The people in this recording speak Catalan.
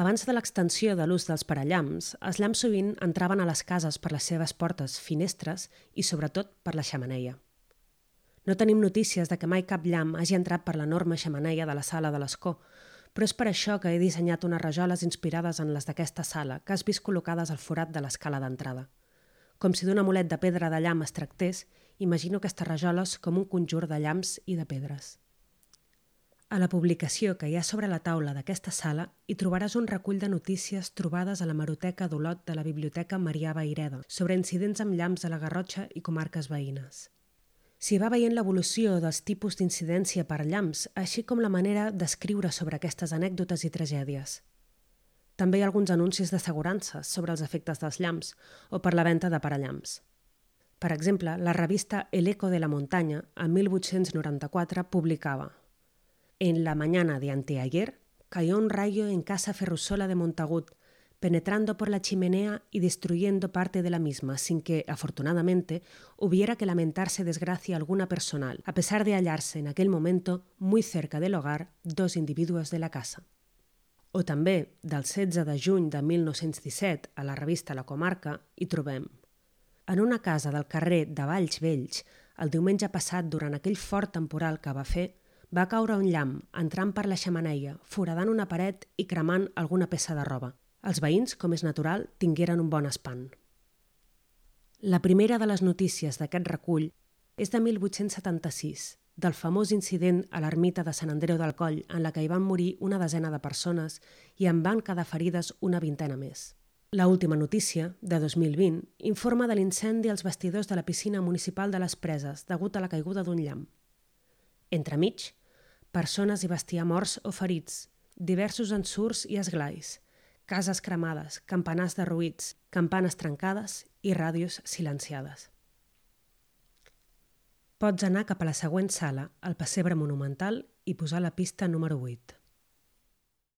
Abans de l'extensió de l'ús dels parallamps, els llamps sovint entraven a les cases per les seves portes, finestres i, sobretot, per la xamaneia. No tenim notícies de que mai cap llamp hagi entrat per l'enorme xamaneia de la sala de l'escó, però és per això que he dissenyat unes rajoles inspirades en les d'aquesta sala, que has vist col·locades al forat de l'escala d'entrada. Com si d'un amulet de pedra de llamp es tractés, imagino aquestes rajoles com un conjur de llamps i de pedres. A la publicació que hi ha sobre la taula d'aquesta sala hi trobaràs un recull de notícies trobades a la Maroteca d'Olot de la Biblioteca Marià Baireda sobre incidents amb llamps a la Garrotxa i comarques veïnes. S'hi va veient l'evolució dels tipus d'incidència per llamps, així com la manera d'escriure sobre aquestes anècdotes i tragèdies. També hi ha alguns anuncis d'assegurances sobre els efectes dels llamps o per la venda de parallamps. Per exemple, la revista El Eco de la Muntanya, en 1894, publicava En la mañana de anteayer cayó un rayo en casa Ferrusola de Montagut, penetrando por la chimenea y destruyendo parte de la misma, sin que, afortunadamente, hubiera que lamentarse desgracia alguna personal, a pesar de hallarse en aquel momento muy cerca del hogar dos individuos de la casa. O també, del 16 de juny de 1917, a la revista La Comarca, hi trobem En una casa del carrer de Valls Vells, el diumenge passat, durant aquell fort temporal que va fer, va caure un llamp, entrant per la xamaneia, foradant una paret i cremant alguna peça de roba. Els veïns, com és natural, tingueren un bon espant. La primera de les notícies d'aquest recull és de 1876, del famós incident a l'ermita de Sant Andreu del Coll, en la que hi van morir una desena de persones i en van quedar ferides una vintena més. La última notícia, de 2020, informa de l'incendi als vestidors de la piscina municipal de les Preses degut a la caiguda d'un llamp. Entremig, persones i bestiar morts o ferits, diversos ensurs i esglais, cases cremades, campanars derruïts, campanes trencades i ràdios silenciades. Pots anar cap a la següent sala, al pessebre monumental, i posar la pista número 8.